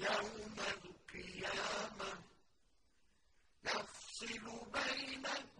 يَوْمَ الْقِيَامَةِ ۚ. يَفْصِلُ بَيْنَكُمْ